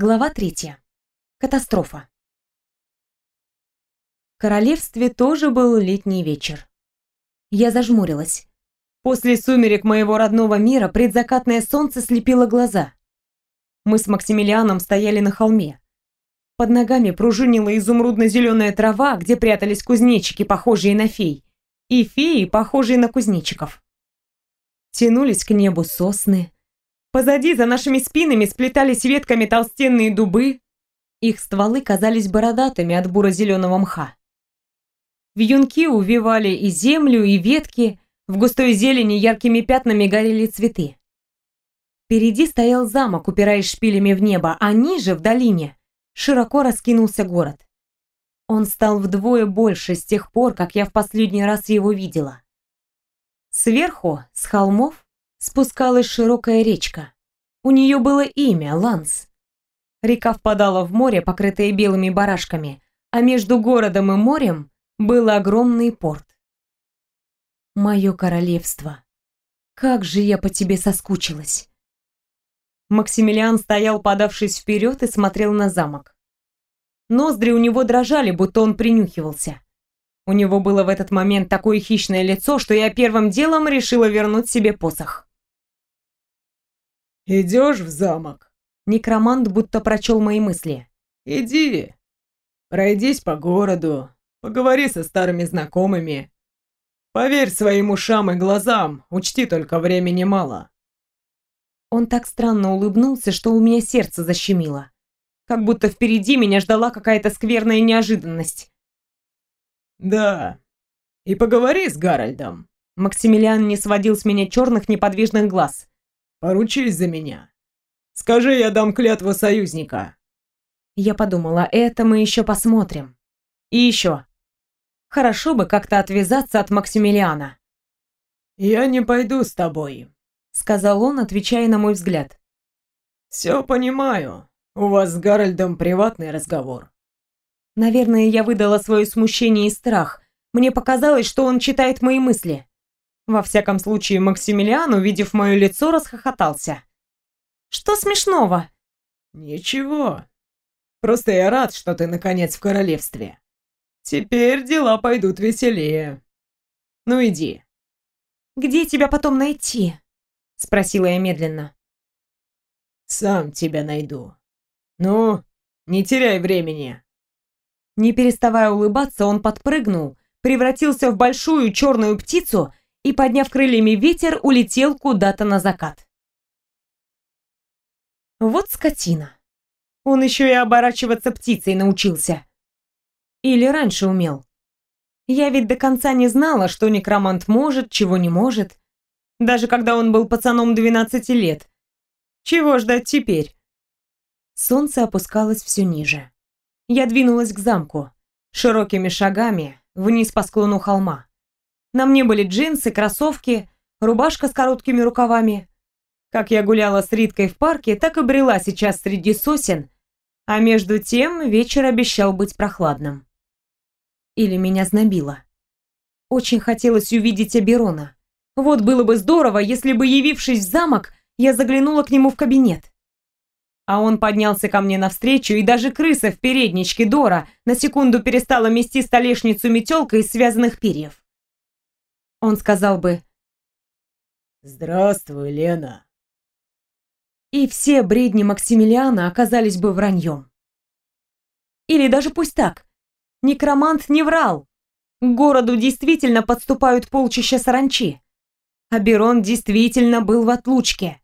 Глава третья. Катастрофа. В королевстве тоже был летний вечер. Я зажмурилась. После сумерек моего родного мира предзакатное солнце слепило глаза. Мы с Максимилианом стояли на холме. Под ногами пружинила изумрудно-зеленая трава, где прятались кузнечики, похожие на фей, и феи, похожие на кузнечиков. Тянулись к небу сосны, Позади, за нашими спинами, сплетались ветками толстенные дубы. Их стволы казались бородатыми от буро-зеленого мха. Вьюнки увивали и землю, и ветки, в густой зелени яркими пятнами горели цветы. Впереди стоял замок, упираясь шпилями в небо, а ниже, в долине, широко раскинулся город. Он стал вдвое больше с тех пор, как я в последний раз его видела. Сверху, с холмов, спускалась широкая речка. У нее было имя – Ланс. Река впадала в море, покрытое белыми барашками, а между городом и морем был огромный порт. Мое королевство. Как же я по тебе соскучилась. Максимилиан стоял, подавшись вперед, и смотрел на замок. Ноздри у него дрожали, будто он принюхивался. У него было в этот момент такое хищное лицо, что я первым делом решила вернуть себе посох. «Идешь в замок?» Некромант будто прочел мои мысли. «Иди. Пройдись по городу, поговори со старыми знакомыми. Поверь своим ушам и глазам, учти только времени мало». Он так странно улыбнулся, что у меня сердце защемило. Как будто впереди меня ждала какая-то скверная неожиданность. «Да. И поговори с Гарольдом». Максимилиан не сводил с меня черных неподвижных глаз. Поручись за меня. Скажи, я дам клятву союзника. Я подумала, это мы еще посмотрим. И еще. Хорошо бы как-то отвязаться от Максимилиана. Я не пойду с тобой, сказал он, отвечая на мой взгляд. Все понимаю. У вас с Гарольдом приватный разговор. Наверное, я выдала свое смущение и страх. Мне показалось, что он читает мои мысли. Во всяком случае, Максимилиан, увидев мое лицо, расхохотался. «Что смешного?» «Ничего. Просто я рад, что ты наконец в королевстве. Теперь дела пойдут веселее. Ну иди». «Где тебя потом найти?» — спросила я медленно. «Сам тебя найду. Ну, не теряй времени». Не переставая улыбаться, он подпрыгнул, превратился в большую черную птицу и, подняв крыльями ветер, улетел куда-то на закат. Вот скотина. Он еще и оборачиваться птицей научился. Или раньше умел. Я ведь до конца не знала, что некромант может, чего не может. Даже когда он был пацаном 12 лет. Чего ждать теперь? Солнце опускалось все ниже. Я двинулась к замку. Широкими шагами, вниз по склону холма. На мне были джинсы, кроссовки, рубашка с короткими рукавами. Как я гуляла с Риткой в парке, так и брела сейчас среди сосен, а между тем вечер обещал быть прохладным. Или меня знобило. Очень хотелось увидеть Аберона. Вот было бы здорово, если бы, явившись в замок, я заглянула к нему в кабинет. А он поднялся ко мне навстречу, и даже крыса в передничке Дора на секунду перестала мести столешницу метелкой из связанных перьев он сказал бы «Здравствуй, Лена». И все бредни Максимилиана оказались бы враньем. Или даже пусть так. Некромант не врал. К городу действительно подступают полчища саранчи. А Берон действительно был в отлучке.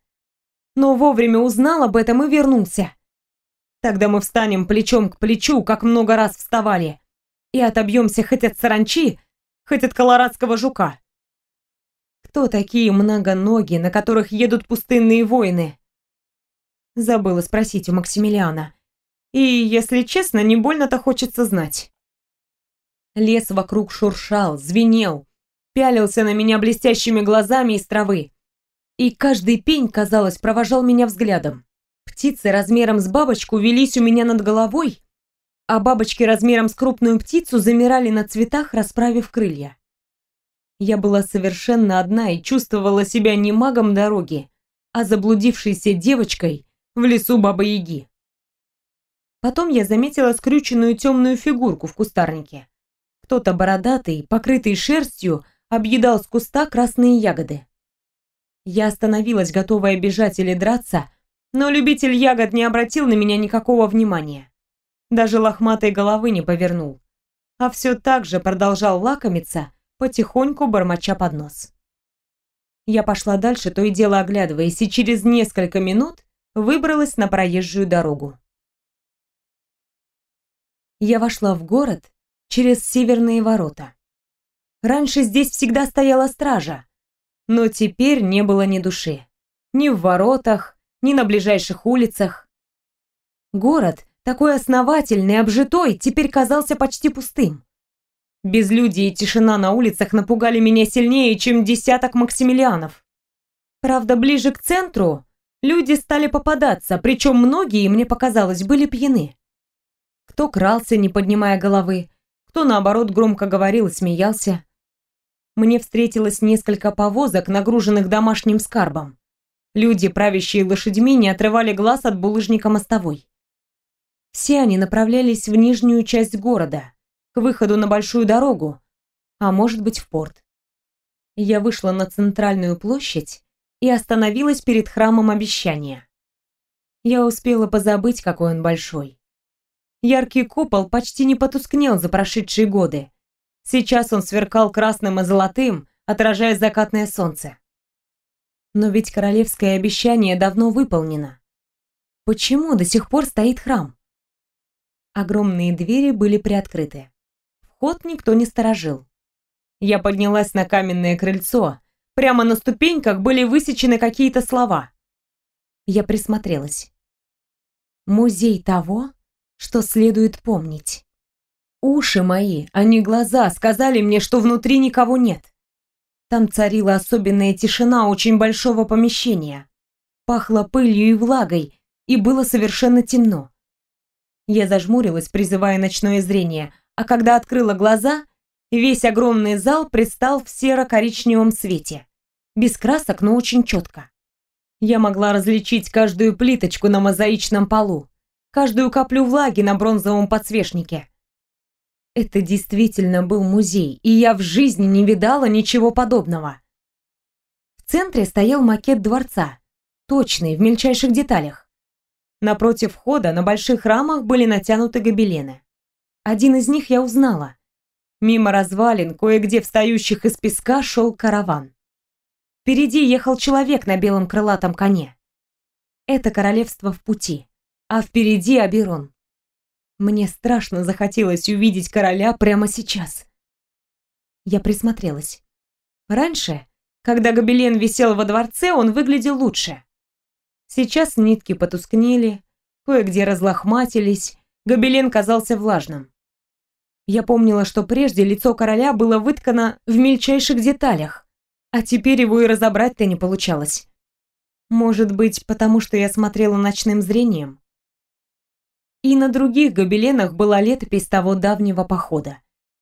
Но вовремя узнал об этом и вернулся. Тогда мы встанем плечом к плечу, как много раз вставали, и отобьемся хоть от саранчи, хоть от колорадского жука. Кто такие многоногие, на которых едут пустынные воины? Забыла спросить у Максимилиана. И, если честно, не больно-то хочется знать. Лес вокруг шуршал, звенел, пялился на меня блестящими глазами из травы. И каждый пень, казалось, провожал меня взглядом. Птицы размером с бабочку велись у меня над головой, а бабочки размером с крупную птицу замирали на цветах, расправив крылья. Я была совершенно одна и чувствовала себя не магом дороги, а заблудившейся девочкой в лесу Бабы-Яги. Потом я заметила скрюченную темную фигурку в кустарнике. Кто-то бородатый, покрытый шерстью, объедал с куста красные ягоды. Я остановилась, готовая бежать или драться, но любитель ягод не обратил на меня никакого внимания. Даже лохматой головы не повернул. А все так же продолжал лакомиться, потихоньку бормоча под нос. Я пошла дальше, то и дело оглядываясь, и через несколько минут выбралась на проезжую дорогу. Я вошла в город через северные ворота. Раньше здесь всегда стояла стража, но теперь не было ни души. Ни в воротах, ни на ближайших улицах. Город, такой основательный, обжитой, теперь казался почти пустым. Безлюдие и тишина на улицах напугали меня сильнее, чем десяток Максимилианов. Правда, ближе к центру люди стали попадаться, причем многие, мне показалось, были пьяны. Кто крался, не поднимая головы, кто, наоборот, громко говорил и смеялся. Мне встретилось несколько повозок, нагруженных домашним скарбом. Люди, правящие лошадьми, не отрывали глаз от булыжника мостовой. Все они направлялись в нижнюю часть города, к выходу на большую дорогу, а может быть в порт. Я вышла на центральную площадь и остановилась перед храмом обещания. Я успела позабыть, какой он большой. Яркий купол почти не потускнел за прошедшие годы, Сейчас он сверкал красным и золотым, отражая закатное солнце. Но ведь королевское обещание давно выполнено. Почему до сих пор стоит храм? Огромные двери были приоткрыты. Вход никто не сторожил. Я поднялась на каменное крыльцо. Прямо на ступеньках были высечены какие-то слова. Я присмотрелась. Музей того, что следует помнить. Уши мои, а не глаза, сказали мне, что внутри никого нет. Там царила особенная тишина очень большого помещения. Пахло пылью и влагой, и было совершенно темно. Я зажмурилась, призывая ночное зрение, а когда открыла глаза, весь огромный зал предстал в серо-коричневом свете. Без красок, но очень четко. Я могла различить каждую плиточку на мозаичном полу, каждую каплю влаги на бронзовом подсвечнике, это действительно был музей, и я в жизни не видала ничего подобного. В центре стоял макет дворца, точный, в мельчайших деталях. Напротив входа на больших рамах были натянуты гобелены. Один из них я узнала. Мимо развалин, кое-где встающих из песка, шел караван. Впереди ехал человек на белом крылатом коне. Это королевство в пути, а впереди Аберон. Мне страшно захотелось увидеть короля прямо сейчас. Я присмотрелась. Раньше, когда гобелен висел во дворце, он выглядел лучше. Сейчас нитки потускнели, кое-где разлохматились, гобелен казался влажным. Я помнила, что прежде лицо короля было выткано в мельчайших деталях, а теперь его и разобрать-то не получалось. Может быть, потому что я смотрела ночным зрением? И на других гобеленах была летопись того давнего похода.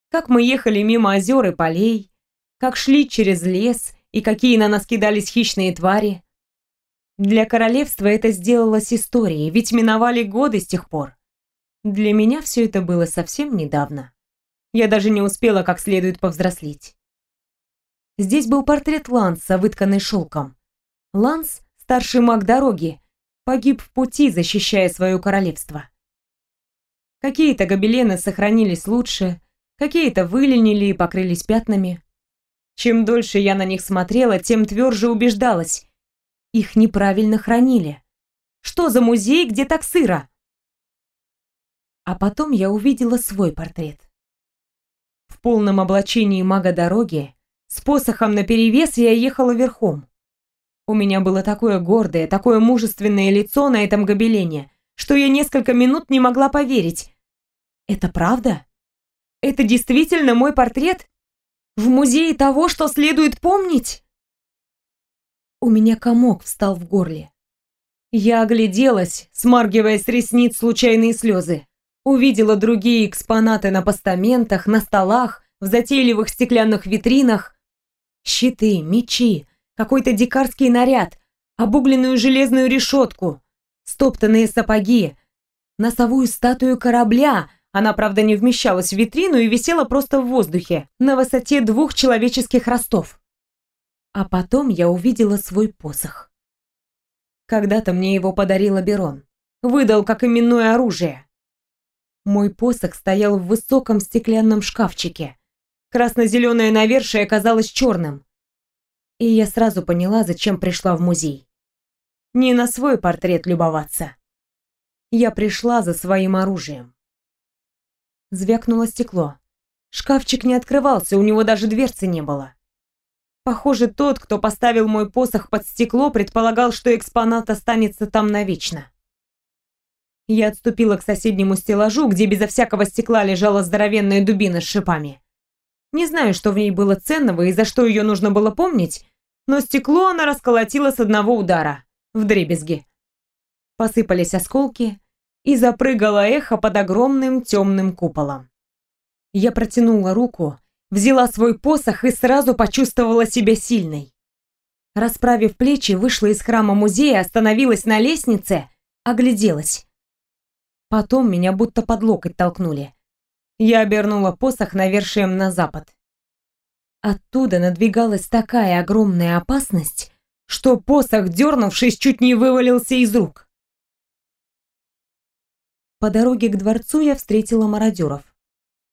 Как мы ехали мимо озер и полей, как шли через лес и какие на нас кидались хищные твари. Для королевства это сделалось историей, ведь миновали годы с тех пор. Для меня все это было совсем недавно. Я даже не успела как следует повзрослеть. Здесь был портрет Ланса, вытканный шелком. Ланс, старший маг дороги, погиб в пути, защищая свое королевство. Какие-то гобелены сохранились лучше, какие-то выленили и покрылись пятнами. Чем дольше я на них смотрела, тем тверже убеждалась. Их неправильно хранили. Что за музей, где так сыро? А потом я увидела свой портрет. В полном облачении мага дороги, с посохом наперевес я ехала верхом. У меня было такое гордое, такое мужественное лицо на этом гобелене, что я несколько минут не могла поверить, это правда? Это действительно мой портрет? В музее того, что следует помнить? У меня комок встал в горле. Я огляделась, смаргивая с ресниц случайные слезы. Увидела другие экспонаты на постаментах, на столах, в затейливых стеклянных витринах. Щиты, мечи, какой-то дикарский наряд, обугленную железную решетку, стоптанные сапоги, носовую статую корабля. Она, правда, не вмещалась в витрину и висела просто в воздухе, на высоте двух человеческих ростов. А потом я увидела свой посох. Когда-то мне его подарил Аберон. Выдал как именное оружие. Мой посох стоял в высоком стеклянном шкафчике. Красно-зеленое навершие оказалось черным. И я сразу поняла, зачем пришла в музей. Не на свой портрет любоваться. Я пришла за своим оружием. Звякнуло стекло. Шкафчик не открывался, у него даже дверцы не было. Похоже, тот, кто поставил мой посох под стекло, предполагал, что экспонат останется там навечно. Я отступила к соседнему стеллажу, где безо всякого стекла лежала здоровенная дубина с шипами. Не знаю, что в ней было ценного и за что ее нужно было помнить, но стекло она расколотила с одного удара, в дребезги. Посыпались осколки, и запрыгало эхо под огромным темным куполом. Я протянула руку, взяла свой посох и сразу почувствовала себя сильной. Расправив плечи, вышла из храма музея, остановилась на лестнице, огляделась. Потом меня будто под локоть толкнули. Я обернула посох навершием на запад. Оттуда надвигалась такая огромная опасность, что посох, дернувшись, чуть не вывалился из рук. По дороге к дворцу я встретила мародеров.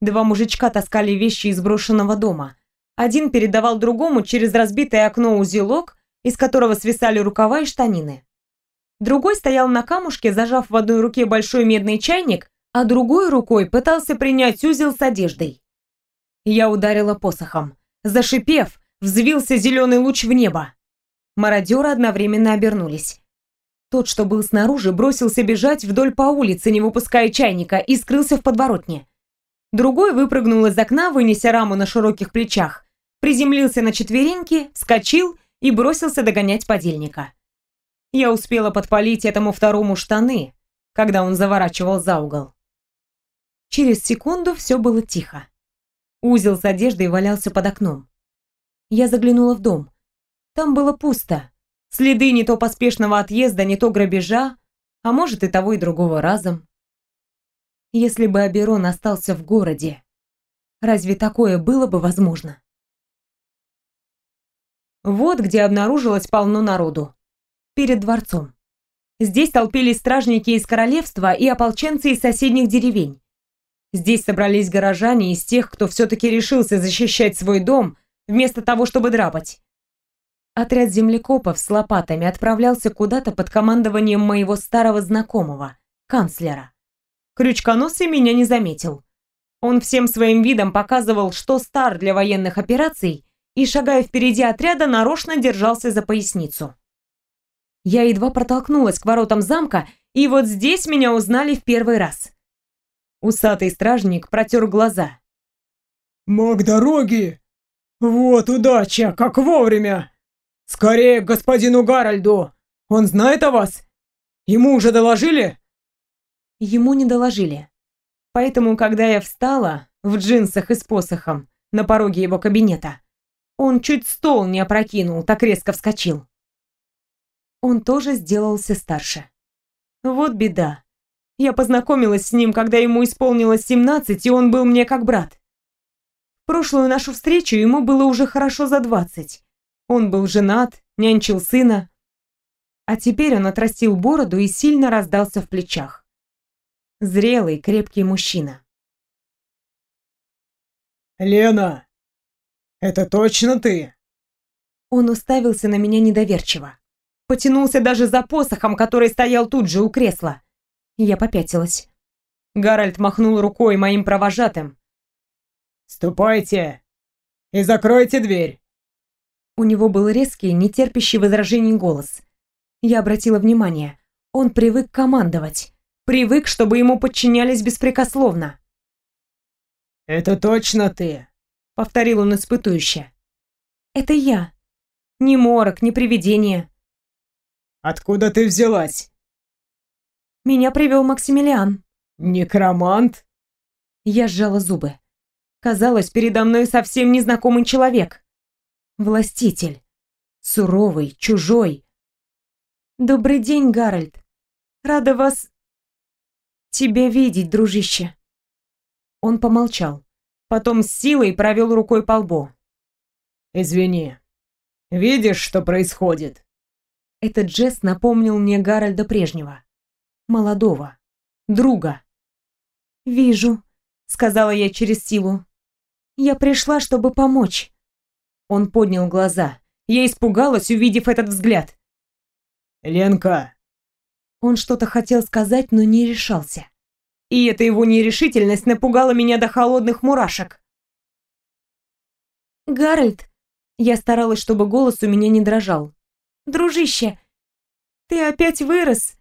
Два мужичка таскали вещи из брошенного дома. Один передавал другому через разбитое окно узелок, из которого свисали рукава и штанины. Другой стоял на камушке, зажав в одной руке большой медный чайник, а другой рукой пытался принять узел с одеждой. Я ударила посохом. Зашипев, взвился зеленый луч в небо. Мародеры одновременно обернулись. Тот, что был снаружи, бросился бежать вдоль по улице, не выпуская чайника, и скрылся в подворотне. Другой выпрыгнул из окна, вынеся раму на широких плечах, приземлился на четвереньки, вскочил и бросился догонять подельника. Я успела подпалить этому второму штаны, когда он заворачивал за угол. Через секунду все было тихо. Узел с одеждой валялся под окном. Я заглянула в дом. Там было пусто. Следы не то поспешного отъезда, не то грабежа, а может и того и другого разом. Если бы Аберон остался в городе, разве такое было бы возможно? Вот где обнаружилось полно народу перед дворцом. Здесь толпились стражники из королевства и ополченцы из соседних деревень. Здесь собрались горожане из тех, кто все-таки решился защищать свой дом, вместо того, чтобы драпать. Отряд землекопов с лопатами отправлялся куда-то под командованием моего старого знакомого, канцлера. Крючконосый меня не заметил. Он всем своим видом показывал, что стар для военных операций, и, шагая впереди отряда, нарочно держался за поясницу. Я едва протолкнулась к воротам замка, и вот здесь меня узнали в первый раз. Усатый стражник протер глаза. «Маг дороги! Вот удача, как вовремя! Скорее к господину Гарольду! Он знает о вас? Ему уже доложили?» Ему не доложили. Поэтому, когда я встала, в джинсах и с посохом, на пороге его кабинета, он чуть стол не опрокинул, так резко вскочил он тоже сделался старше. Вот беда. Я познакомилась с ним, когда ему исполнилось 17, и он был мне как брат. В прошлую нашу встречу ему было уже хорошо за 20. Он был женат, нянчил сына. А теперь он отрастил бороду и сильно раздался в плечах. Зрелый, крепкий мужчина. «Лена, это точно ты?» Он уставился на меня недоверчиво. Потянулся даже за посохом, который стоял тут же у кресла. Я попятилась. Гарольд махнул рукой моим провожатым. «Ступайте и закройте дверь!» У него был резкий, нетерпящий возражений голос. Я обратила внимание. Он привык командовать. Привык, чтобы ему подчинялись беспрекословно. «Это точно ты?» — повторил он испытующе. «Это я. Ни морок, ни привидение. Откуда ты взялась?» «Меня привел Максимилиан». «Некромант?» Я сжала зубы. Казалось, передо мной совсем незнакомый человек. Властитель. Суровый, чужой. «Добрый день, Гарольд. Рада вас...» тебя видеть, дружище». Он помолчал. Потом с силой провел рукой по лбу. «Извини. Видишь, что происходит?» Этот жест напомнил мне Гарольда прежнего. Молодого. Друга. «Вижу», — сказала я через силу. «Я пришла, чтобы помочь». Он поднял глаза. Я испугалась, увидев этот взгляд. «Ленка!» Он что-то хотел сказать, но не решался. И эта его нерешительность напугала меня до холодных мурашек. «Гарольд!» Я старалась, чтобы голос у меня не дрожал. «Дружище, ты опять вырос.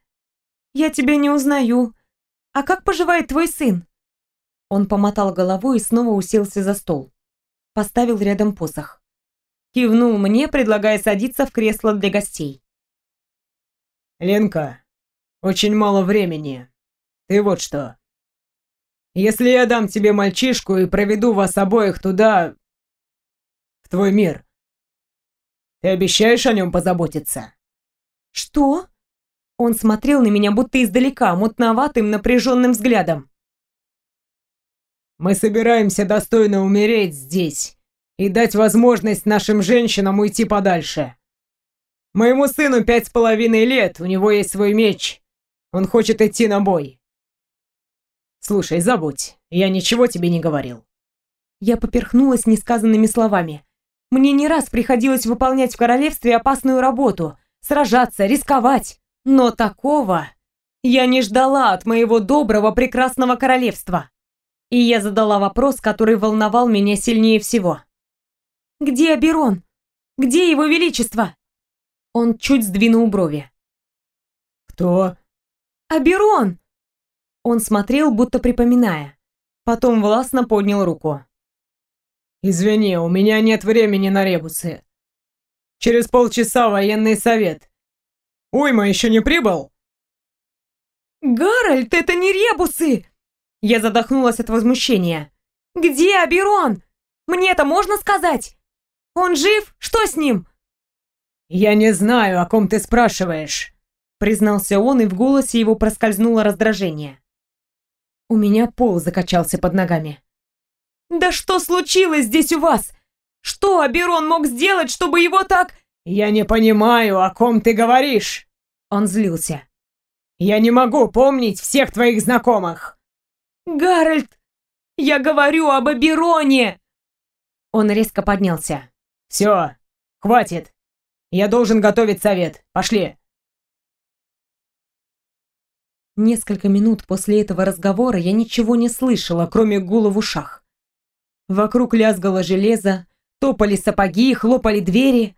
Я тебя не узнаю. А как поживает твой сын?» Он помотал головой и снова уселся за стол. Поставил рядом посох. Кивнул мне, предлагая садиться в кресло для гостей. «Ленка, очень мало времени. Ты вот что. Если я дам тебе мальчишку и проведу вас обоих туда, в твой мир, ты обещаешь о нем позаботиться?» «Что?» Он смотрел на меня будто издалека, мутноватым, напряженным взглядом. «Мы собираемся достойно умереть здесь и дать возможность нашим женщинам уйти подальше. Моему сыну пять с половиной лет, у него есть свой меч. Он хочет идти на бой. Слушай, забудь, я ничего тебе не говорил». Я поперхнулась несказанными словами. Мне не раз приходилось выполнять в королевстве опасную работу, сражаться, рисковать. Но такого я не ждала от моего доброго, прекрасного королевства. И я задала вопрос, который волновал меня сильнее всего. «Где Аберон? Где его величество?» Он чуть сдвинул брови. «Кто?» «Аберон!» Он смотрел, будто припоминая. Потом властно поднял руку. «Извини, у меня нет времени на ребусы. Через полчаса военный совет. Уйма еще не прибыл?» «Гарольд, это не ребусы!» Я задохнулась от возмущения. «Где Аберон? Мне это можно сказать? Он жив? Что с ним?» «Я не знаю, о ком ты спрашиваешь», признался он, и в голосе его проскользнуло раздражение. У меня пол закачался под ногами. «Да что случилось здесь у вас? Что Аберон мог сделать, чтобы его так...» «Я не понимаю, о ком ты говоришь!» Он злился. «Я не могу помнить всех твоих знакомых!» «Гарольд, я говорю об Абероне!» Он резко поднялся. «Все, хватит! Я должен готовить совет. Пошли!» Несколько минут после этого разговора я ничего не слышала, кроме гула в ушах. Вокруг лязгало железо, топали сапоги, хлопали двери.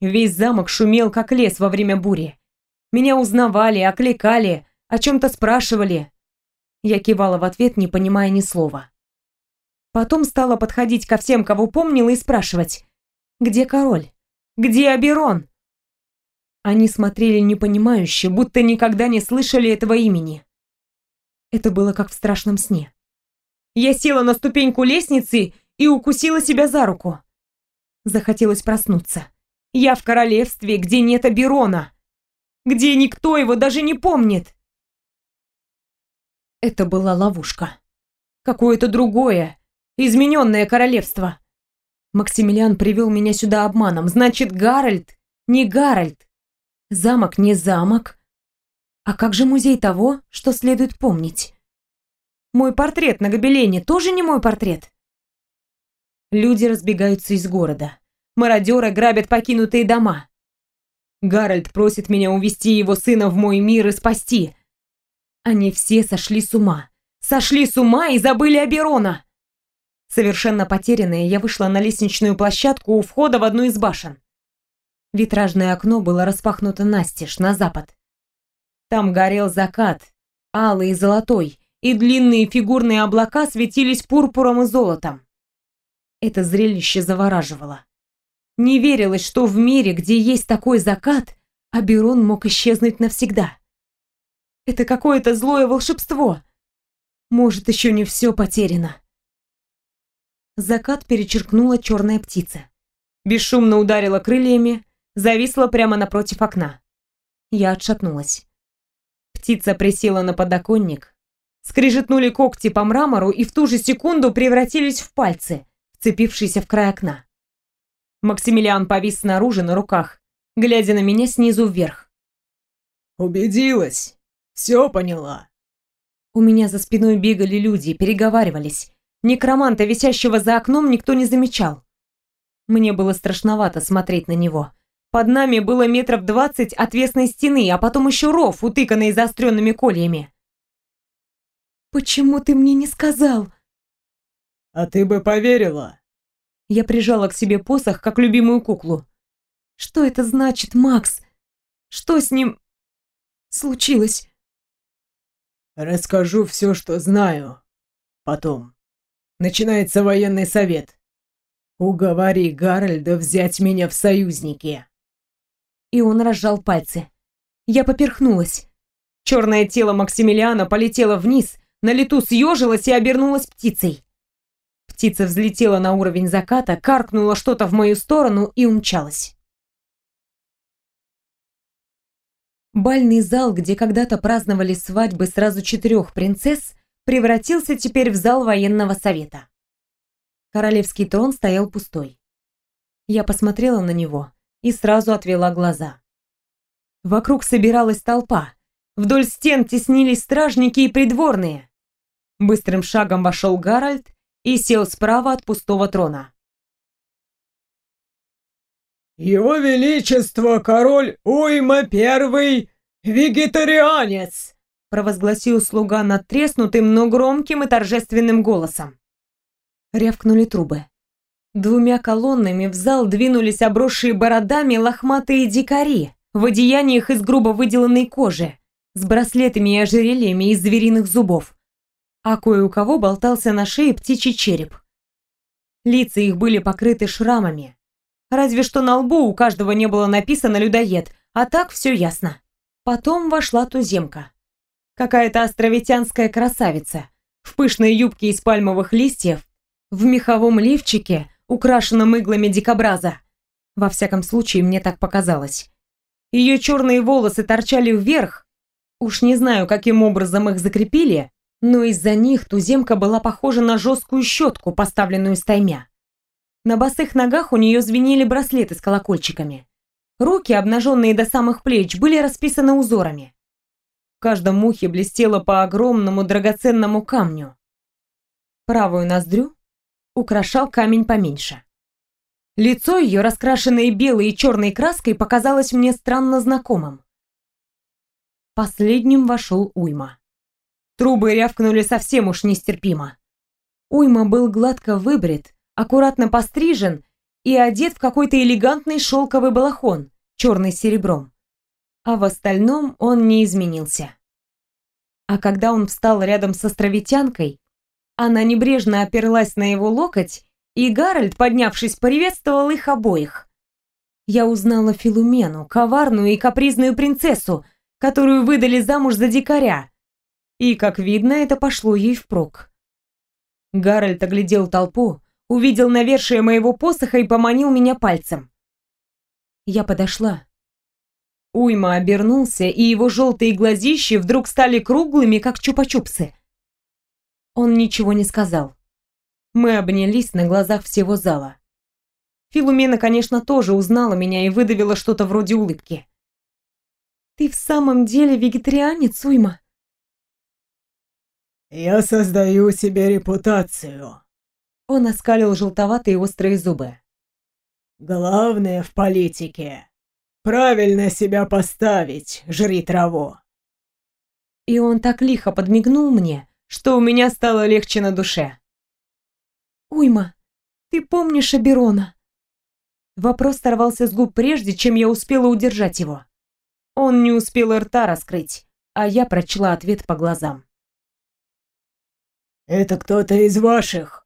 Весь замок шумел, как лес во время бури. Меня узнавали, окликали, о чем-то спрашивали. Я кивала в ответ, не понимая ни слова. Потом стала подходить ко всем, кого помнила, и спрашивать, где король? Где Аберон? Они смотрели непонимающе, будто никогда не слышали этого имени. Это было как в страшном сне. Я села на ступеньку лестницы и укусила себя за руку. Захотелось проснуться. Я в королевстве, где нет Аберона. Где никто его даже не помнит. Это была ловушка. Какое-то другое, измененное королевство. Максимилиан привел меня сюда обманом. Значит, Гарольд не Гарольд. Замок не замок. А как же музей того, что следует помнить? Мой портрет на гобелене тоже не мой портрет. Люди разбегаются из города. Мародеры грабят покинутые дома. Гарольд просит меня увести его сына в мой мир и спасти. Они все сошли с ума. Сошли с ума и забыли о Берона. Совершенно потерянная, я вышла на лестничную площадку у входа в одну из башен. Витражное окно было распахнуто настежь, на запад. Там горел закат, алый и золотой, и длинные фигурные облака светились пурпуром и золотом. Это зрелище завораживало. Не верилось, что в мире, где есть такой закат, Аберон мог исчезнуть навсегда. Это какое-то злое волшебство. Может, еще не все потеряно. Закат перечеркнула черная птица. Бесшумно ударила крыльями, зависла прямо напротив окна. Я отшатнулась. Птица присела на подоконник, Скрежетнули когти по мрамору и в ту же секунду превратились в пальцы, вцепившиеся в край окна. Максимилиан повис снаружи на руках, глядя на меня снизу вверх. «Убедилась? Все поняла?» У меня за спиной бегали люди, переговаривались. Некроманта, висящего за окном, никто не замечал. Мне было страшновато смотреть на него. Под нами было метров двадцать отвесной стены, а потом еще ров, утыканный заостренными кольями. «Почему ты мне не сказал?» «А ты бы поверила?» Я прижала к себе посох, как любимую куклу. «Что это значит, Макс? Что с ним случилось?» «Расскажу все, что знаю. Потом. Начинается военный совет. Уговори Гарольда взять меня в союзники» и он разжал пальцы. Я поперхнулась. Черное тело Максимилиана полетело вниз, на лету съежилось и обернулось птицей. Птица взлетела на уровень заката, каркнула что-то в мою сторону и умчалась. Бальный зал, где когда-то праздновали свадьбы сразу четырех принцесс, превратился теперь в зал военного совета. Королевский трон стоял пустой. Я посмотрела на него и сразу отвела глаза. Вокруг собиралась толпа. Вдоль стен теснились стражники и придворные. Быстрым шагом вошел Гарольд и сел справа от пустого трона. «Его Величество, король Уйма Первый, вегетарианец!» провозгласил слуга надтреснутым, но громким и торжественным голосом. Рявкнули трубы. Двумя колоннами в зал двинулись обросшие бородами лохматые дикари в одеяниях из грубо выделанной кожи, с браслетами и ожерельями из звериных зубов. А кое у кого болтался на шее птичий череп. Лица их были покрыты шрамами. Разве что на лбу у каждого не было написано «людоед», а так все ясно. Потом вошла туземка. Какая-то островитянская красавица, в пышной юбке из пальмовых листьев, в меховом лифчике, украшенном иглами дикобраза. Во всяком случае, мне так показалось. Ее черные волосы торчали вверх. Уж не знаю, каким образом их закрепили, но из-за них туземка была похожа на жесткую щетку, поставленную стаймя. На босых ногах у нее звенели браслеты с колокольчиками. Руки, обнаженные до самых плеч, были расписаны узорами. В каждом ухе блестело по огромному драгоценному камню. Правую ноздрю украшал камень поменьше. Лицо ее, раскрашенное белой и черной краской, показалось мне странно знакомым. Последним вошел Уйма. Трубы рявкнули совсем уж нестерпимо. Уйма был гладко выбрит, аккуратно пострижен и одет в какой-то элегантный шелковый балахон, черный с серебром. А в остальном он не изменился. А когда он встал рядом с островитянкой, она небрежно оперлась на его локоть, и Гарольд, поднявшись, приветствовал их обоих. Я узнала Филумену, коварную и капризную принцессу, которую выдали замуж за дикаря. И, как видно, это пошло ей впрок. Гарольд оглядел толпу, увидел навершие моего посоха и поманил меня пальцем. Я подошла. Уйма обернулся, и его желтые глазищи вдруг стали круглыми, как чупа-чупсы. Он ничего не сказал. Мы обнялись на глазах всего зала. Филумена, конечно, тоже узнала меня и выдавила что-то вроде улыбки. «Ты в самом деле вегетарианец, Уйма?» «Я создаю себе репутацию». Он оскалил желтоватые острые зубы. «Главное в политике — правильно себя поставить, жри траву». И он так лихо подмигнул мне, что у меня стало легче на душе. «Уйма, ты помнишь Аберона?» Вопрос сорвался с губ прежде, чем я успела удержать его. Он не успел рта раскрыть, а я прочла ответ по глазам. «Это кто-то из ваших?»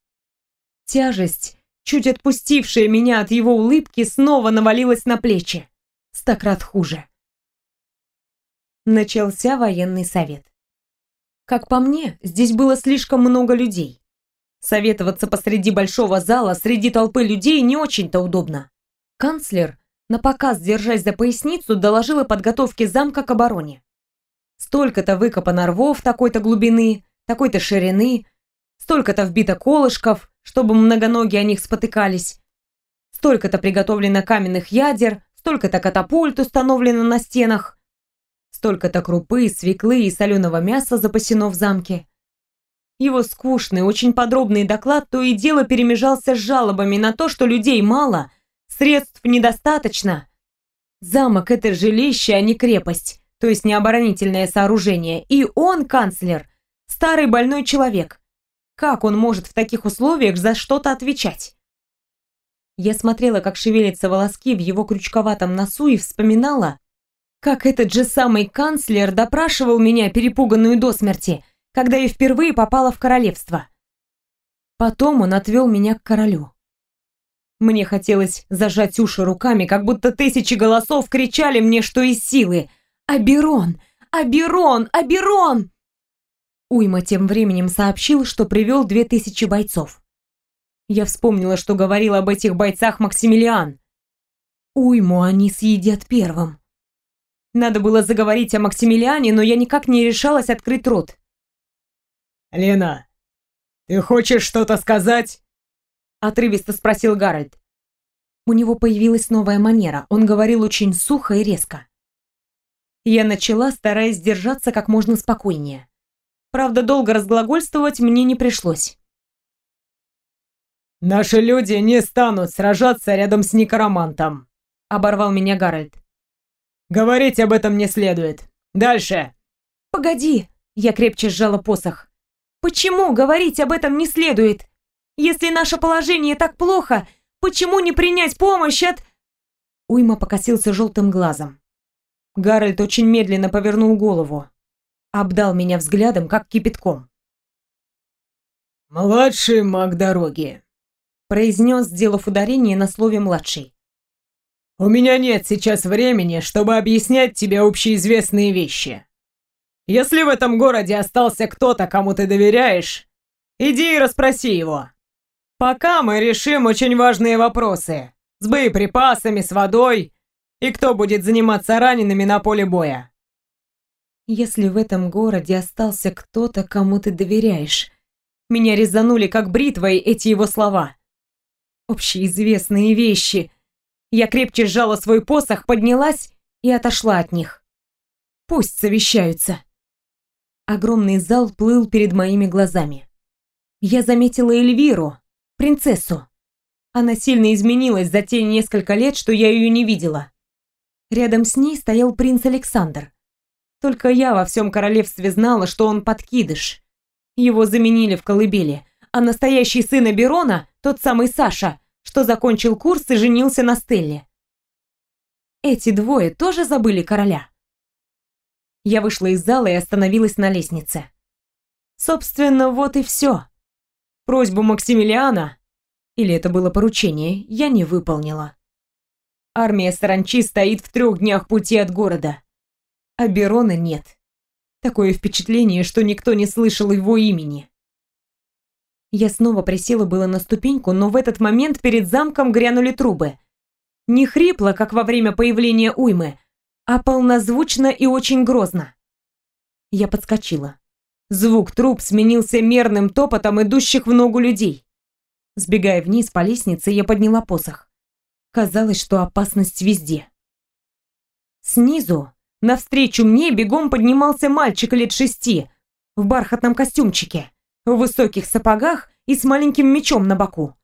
Тяжесть, чуть отпустившая меня от его улыбки, снова навалилась на плечи. Стократ хуже. Начался военный совет. Как по мне, здесь было слишком много людей. Советоваться посреди большого зала, среди толпы людей не очень-то удобно. Канцлер, на показ держась за поясницу, доложил о подготовке замка к обороне. Столько-то выкопано рвов такой-то глубины, такой-то ширины, столько-то вбито колышков, чтобы многоногие о них спотыкались, столько-то приготовлено каменных ядер, столько-то катапульт установлено на стенах, столько-то крупы, свеклы и соленого мяса запасено в замке. Его скучный, очень подробный доклад то и дело перемежался с жалобами на то, что людей мало, средств недостаточно. Замок — это жилище, а не крепость, то есть не оборонительное сооружение. И он, канцлер, старый больной человек. Как он может в таких условиях за что-то отвечать? Я смотрела, как шевелятся волоски в его крючковатом носу и вспоминала, как этот же самый канцлер допрашивал меня, перепуганную до смерти, когда я впервые попала в королевство. Потом он отвел меня к королю. Мне хотелось зажать уши руками, как будто тысячи голосов кричали мне, что из силы. «Аберон! Аберон! Аберон!» Уйма тем временем сообщил, что привел две тысячи бойцов. Я вспомнила, что говорил об этих бойцах Максимилиан. Уйму они съедят первым. Надо было заговорить о Максимилиане, но я никак не решалась открыть рот. «Лена, ты хочешь что-то сказать?» Отрывисто спросил Гарольд. У него появилась новая манера, он говорил очень сухо и резко. Я начала, стараясь держаться как можно спокойнее. Правда, долго разглагольствовать мне не пришлось. «Наши люди не станут сражаться рядом с некромантом», — оборвал меня Гарольд. «Говорить об этом не следует. Дальше!» «Погоди!» — я крепче сжала посох. Почему говорить об этом не следует? Если наше положение так плохо, почему не принять помощь от...» Уйма покосился желтым глазом. Гарольд очень медленно повернул голову. Обдал меня взглядом, как кипятком. «Младший маг дороги», — произнес, сделав ударение на слове «младший». «У меня нет сейчас времени, чтобы объяснять тебе общеизвестные вещи. Если в этом городе остался кто-то, кому ты доверяешь, иди и расспроси его. Пока мы решим очень важные вопросы. С боеприпасами, с водой и кто будет заниматься ранеными на поле боя. Если в этом городе остался кто-то, кому ты доверяешь. Меня резанули как бритвой эти его слова. Общеизвестные вещи. Я крепче сжала свой посох, поднялась и отошла от них. Пусть совещаются. Огромный зал плыл перед моими глазами. Я заметила Эльвиру, принцессу. Она сильно изменилась за те несколько лет, что я ее не видела. Рядом с ней стоял принц Александр. Только я во всем королевстве знала, что он подкидыш. Его заменили в колыбели, а настоящий сын Аберона, тот самый Саша, что закончил курс и женился на Стелле. Эти двое тоже забыли короля. Я вышла из зала и остановилась на лестнице. Собственно, вот и все. Просьбу Максимилиана, или это было поручение, я не выполнила. Армия саранчи стоит в трех днях пути от города. А Берона нет. Такое впечатление, что никто не слышал его имени. Я снова присела было на ступеньку, но в этот момент перед замком грянули трубы. Не хрипло, как во время появления уймы, а полнозвучно и очень грозно. Я подскочила. Звук труб сменился мерным топотом идущих в ногу людей. Сбегая вниз по лестнице, я подняла посох. Казалось, что опасность везде. Снизу, навстречу мне, бегом поднимался мальчик лет шести, в бархатном костюмчике, в высоких сапогах и с маленьким мечом на боку.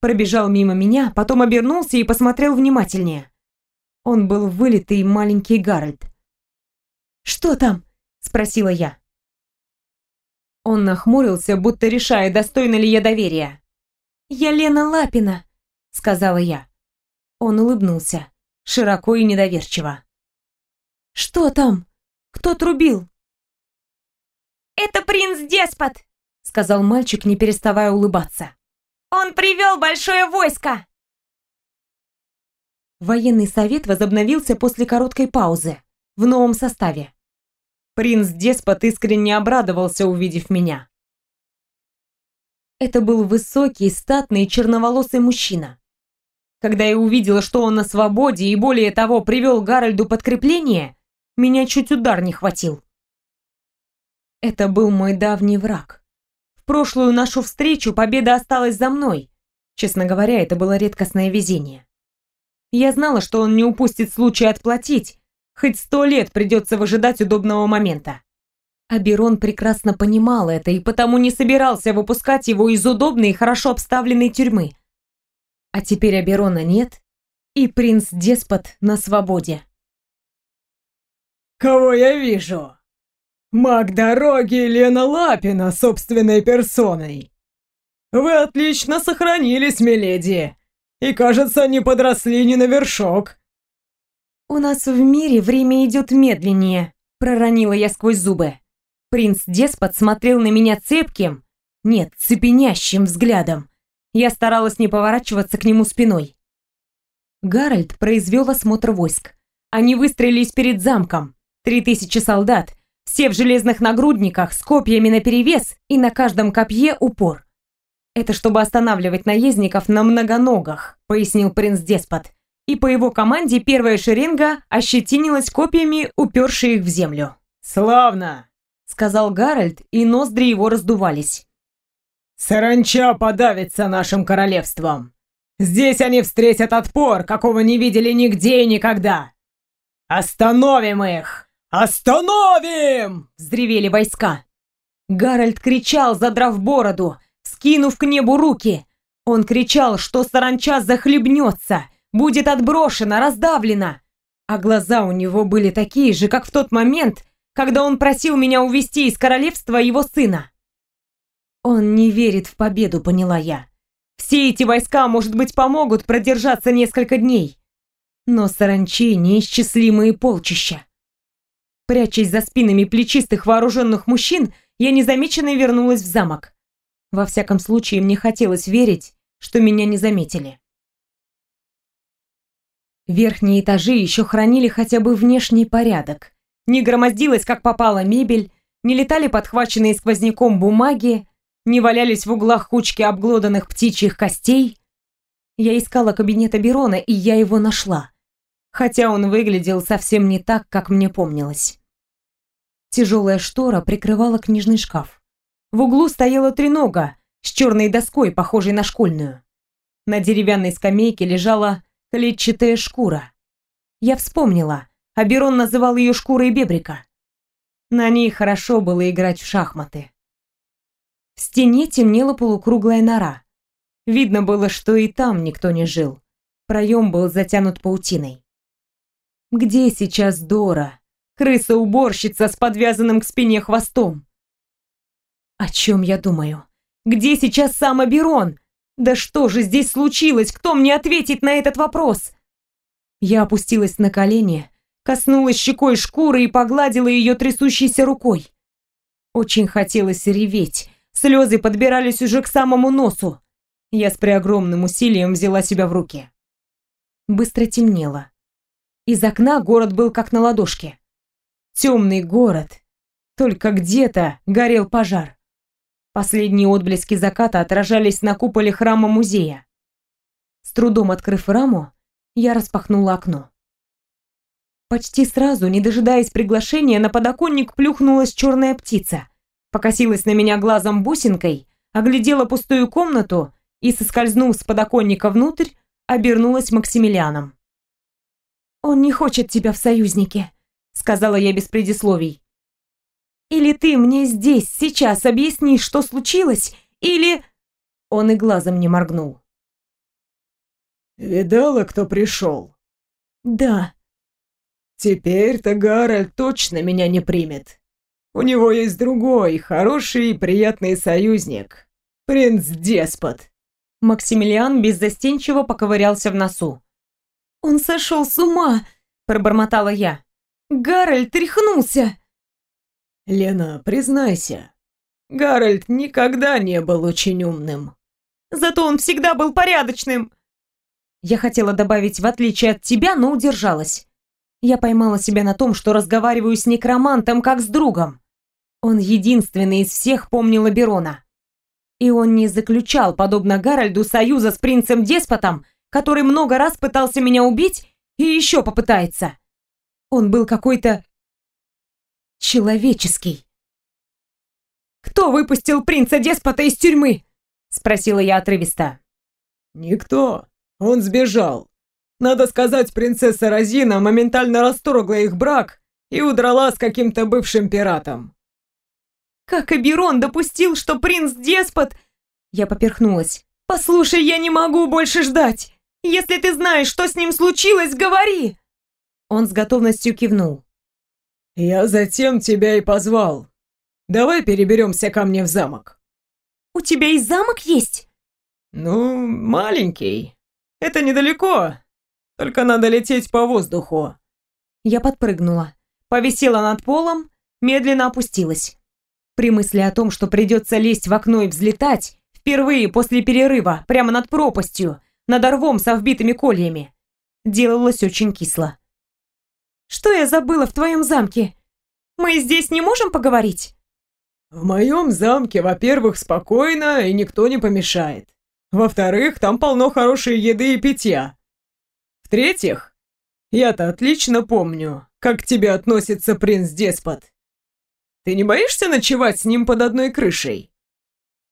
Пробежал мимо меня, потом обернулся и посмотрел внимательнее. Он был вылитый маленький Гарольд. «Что там?» – спросила я. Он нахмурился, будто решая, достойна ли я доверия. «Я Лена Лапина», – сказала я. Он улыбнулся, широко и недоверчиво. «Что там? Кто трубил?» «Это принц-деспот», — сказал мальчик, не переставая улыбаться. «Он привел большое войско!» Военный совет возобновился после короткой паузы, в новом составе. Принц-деспот искренне обрадовался, увидев меня. Это был высокий, статный, черноволосый мужчина. Когда я увидела, что он на свободе и более того привел Гарольду подкрепление, меня чуть удар не хватил. Это был мой давний враг. В прошлую нашу встречу победа осталась за мной. Честно говоря, это было редкостное везение. Я знала, что он не упустит случай отплатить, хоть сто лет придется выжидать удобного момента. Аберон прекрасно понимал это и потому не собирался выпускать его из удобной и хорошо обставленной тюрьмы. А теперь Аберона нет, и принц-деспот на свободе. «Кого я вижу?» «Маг дороги Лена Лапина собственной персоной!» «Вы отлично сохранились, миледи, и, кажется, не подросли ни на вершок!» «У нас в мире время идет медленнее», — проронила я сквозь зубы. Принц-деспот смотрел на меня цепким, нет, цепенящим взглядом. Я старалась не поворачиваться к нему спиной. Гарольд произвел осмотр войск. Они выстроились перед замком. Три тысячи солдат, все в железных нагрудниках, с копьями наперевес и на каждом копье упор. «Это чтобы останавливать наездников на многоногах», — пояснил принц-деспот. И по его команде первая шеренга ощетинилась копьями, уперши их в землю. «Славно!» сказал Гарольд, и ноздри его раздувались. «Саранча подавится нашим королевством. Здесь они встретят отпор, какого не видели нигде и никогда. Остановим их! Остановим!» — взревели войска. Гарольд кричал, задрав бороду, вскинув к небу руки. Он кричал, что саранча захлебнется, будет отброшена, раздавлена. А глаза у него были такие же, как в тот момент, когда он просил меня увести из королевства его сына. Он не верит в победу, поняла я. Все эти войска, может быть, помогут продержаться несколько дней. Но саранчи неисчислимые полчища. Прячась за спинами плечистых вооруженных мужчин, я незамеченно вернулась в замок. Во всяком случае, мне хотелось верить, что меня не заметили. Верхние этажи еще хранили хотя бы внешний порядок, не громоздилась, как попала, мебель, не летали подхваченные сквозняком бумаги, не валялись в углах кучки обглоданных птичьих костей. Я искала кабинет Аберона, и я его нашла. Хотя он выглядел совсем не так, как мне помнилось. Тяжелая штора прикрывала книжный шкаф. В углу стояла тренога с черной доской, похожей на школьную. На деревянной скамейке лежала клетчатая шкура. Я вспомнила. Аберон называл ее шкурой бебрика. На ней хорошо было играть в шахматы. В стене темнела полукруглая нора. Видно было, что и там никто не жил. Проем был затянут паутиной. Где сейчас Дора? Крыса-уборщица с подвязанным к спине хвостом. О чем я думаю? Где сейчас сам Аберон? Да что же здесь случилось? Кто мне ответит на этот вопрос? Я опустилась на колени, коснулась щекой шкуры и погладила ее трясущейся рукой. Очень хотелось реветь, слезы подбирались уже к самому носу. Я с преогромным усилием взяла себя в руки. Быстро темнело. Из окна город был как на ладошке. Темный город. Только где-то горел пожар. Последние отблески заката отражались на куполе храма-музея. С трудом открыв раму, я распахнула окно. Почти сразу, не дожидаясь приглашения, на подоконник плюхнулась черная птица. Покосилась на меня глазом бусинкой, оглядела пустую комнату и, соскользнув с подоконника внутрь, обернулась Максимилианом. «Он не хочет тебя в союзнике», — сказала я без предисловий. «Или ты мне здесь, сейчас объяснишь, что случилось, или...» Он и глазом не моргнул. «Видала, кто пришел?» «Да», Теперь-то Гарольд точно меня не примет. У него есть другой, хороший и приятный союзник. Принц-деспот. Максимилиан беззастенчиво поковырялся в носу. «Он сошел с ума!» – пробормотала я. «Гарольд рехнулся!» «Лена, признайся, Гарольд никогда не был очень умным». «Зато он всегда был порядочным!» Я хотела добавить «в отличие от тебя», но удержалась. Я поймала себя на том, что разговариваю с некромантом, как с другом. Он единственный из всех помнил Аберона. И он не заключал, подобно Гарольду, союза с принцем-деспотом, который много раз пытался меня убить и еще попытается. Он был какой-то человеческий. Кто выпустил принца-деспота из тюрьмы?» Спросила я отрывисто. «Никто. Он сбежал. Надо сказать, принцесса Розина моментально расторгла их брак и удрала с каким-то бывшим пиратом». «Как Аберон допустил, что принц-деспот...» Я поперхнулась. «Послушай, я не могу больше ждать. Если ты знаешь, что с ним случилось, говори!» Он с готовностью кивнул. «Я затем тебя и позвал. Давай переберемся ко мне в замок». «У тебя и замок есть?» «Ну, маленький. Это недалеко. Только надо лететь по воздуху». Я подпрыгнула, повисела над полом, медленно опустилась. При мысли о том, что придется лезть в окно и взлетать, впервые после перерыва, прямо над пропастью, над орвом со вбитыми кольями, делалось очень кисло. «Что я забыла в твоем замке? Мы здесь не можем поговорить?» «В моем замке, во-первых, спокойно и никто не помешает. Во-вторых, там полно хорошей еды и питья. В-третьих, я-то отлично помню, как к тебе относится принц-деспот. Ты не боишься ночевать с ним под одной крышей?»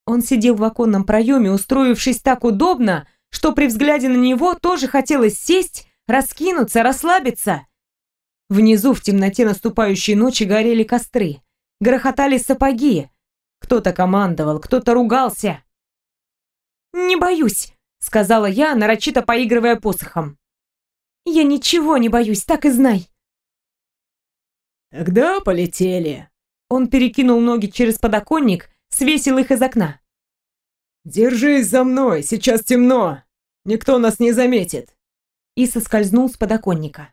Он сидел в оконном проеме, устроившись так удобно, что при взгляде на него тоже хотелось сесть, раскинуться, расслабиться. Внизу в темноте наступающей ночи горели костры, грохотали сапоги. Кто-то командовал, кто-то ругался. «Не боюсь», — сказала я, нарочито поигрывая посохом. «Я ничего не боюсь, так и знай». «Тогда полетели». Он перекинул ноги через подоконник, свесил их из окна. «Держись за мной, сейчас темно. Никто нас не заметит». И соскользнул с подоконника.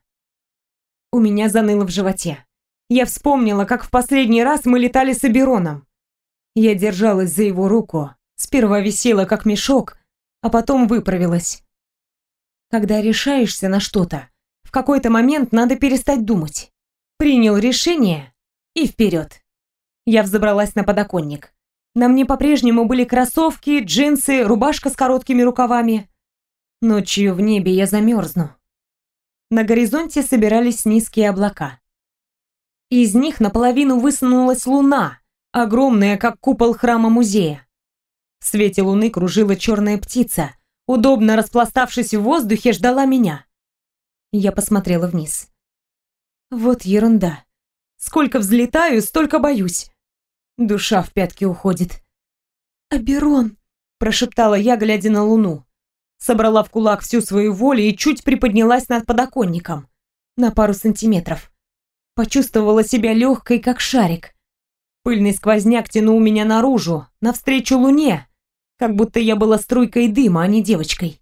У меня заныло в животе. Я вспомнила, как в последний раз мы летали с Абероном. Я держалась за его руку, сперва висела как мешок, а потом выправилась. Когда решаешься на что-то, в какой-то момент надо перестать думать. Принял решение и вперед. Я взобралась на подоконник. На мне по-прежнему были кроссовки, джинсы, рубашка с короткими рукавами. Ночью в небе я замерзну. На горизонте собирались низкие облака. Из них наполовину высунулась луна, огромная, как купол храма-музея. В свете луны кружила черная птица, удобно распластавшись в воздухе, ждала меня. Я посмотрела вниз. Вот ерунда. Сколько взлетаю, столько боюсь. Душа в пятки уходит. «Аберон!» – прошептала я, глядя на луну собрала в кулак всю свою волю и чуть приподнялась над подоконником на пару сантиметров. Почувствовала себя легкой, как шарик. Пыльный сквозняк тянул меня наружу, навстречу луне, как будто я была струйкой дыма, а не девочкой.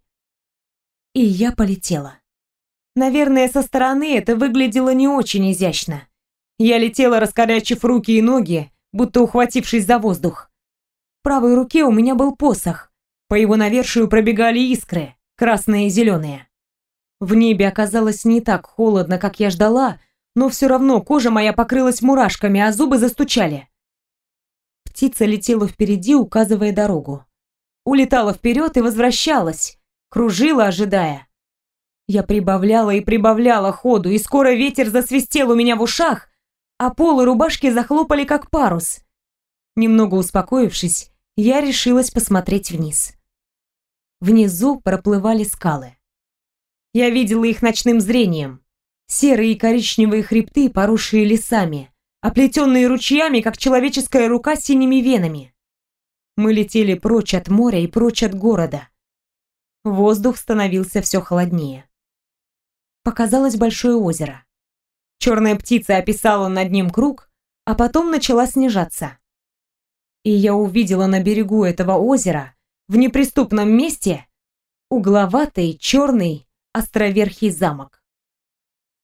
И я полетела. Наверное, со стороны это выглядело не очень изящно. Я летела, раскорячив руки и ноги, будто ухватившись за воздух. В правой руке у меня был посох, по его навершию пробегали искры, красные и зеленые. В небе оказалось не так холодно, как я ждала, но все равно кожа моя покрылась мурашками, а зубы застучали. Птица летела впереди, указывая дорогу. Улетала вперед и возвращалась, кружила, ожидая. Я прибавляла и прибавляла ходу, и скоро ветер засвистел у меня в ушах, а полы рубашки захлопали, как парус. Немного успокоившись, я решилась посмотреть вниз. Внизу проплывали скалы. Я видела их ночным зрением. Серые и коричневые хребты, поросшие лесами, оплетенные ручьями, как человеческая рука с синими венами. Мы летели прочь от моря и прочь от города. Воздух становился все холоднее. Показалось большое озеро. Черная птица описала над ним круг, а потом начала снижаться. И я увидела на берегу этого озера в неприступном месте угловатый черный островерхий замок.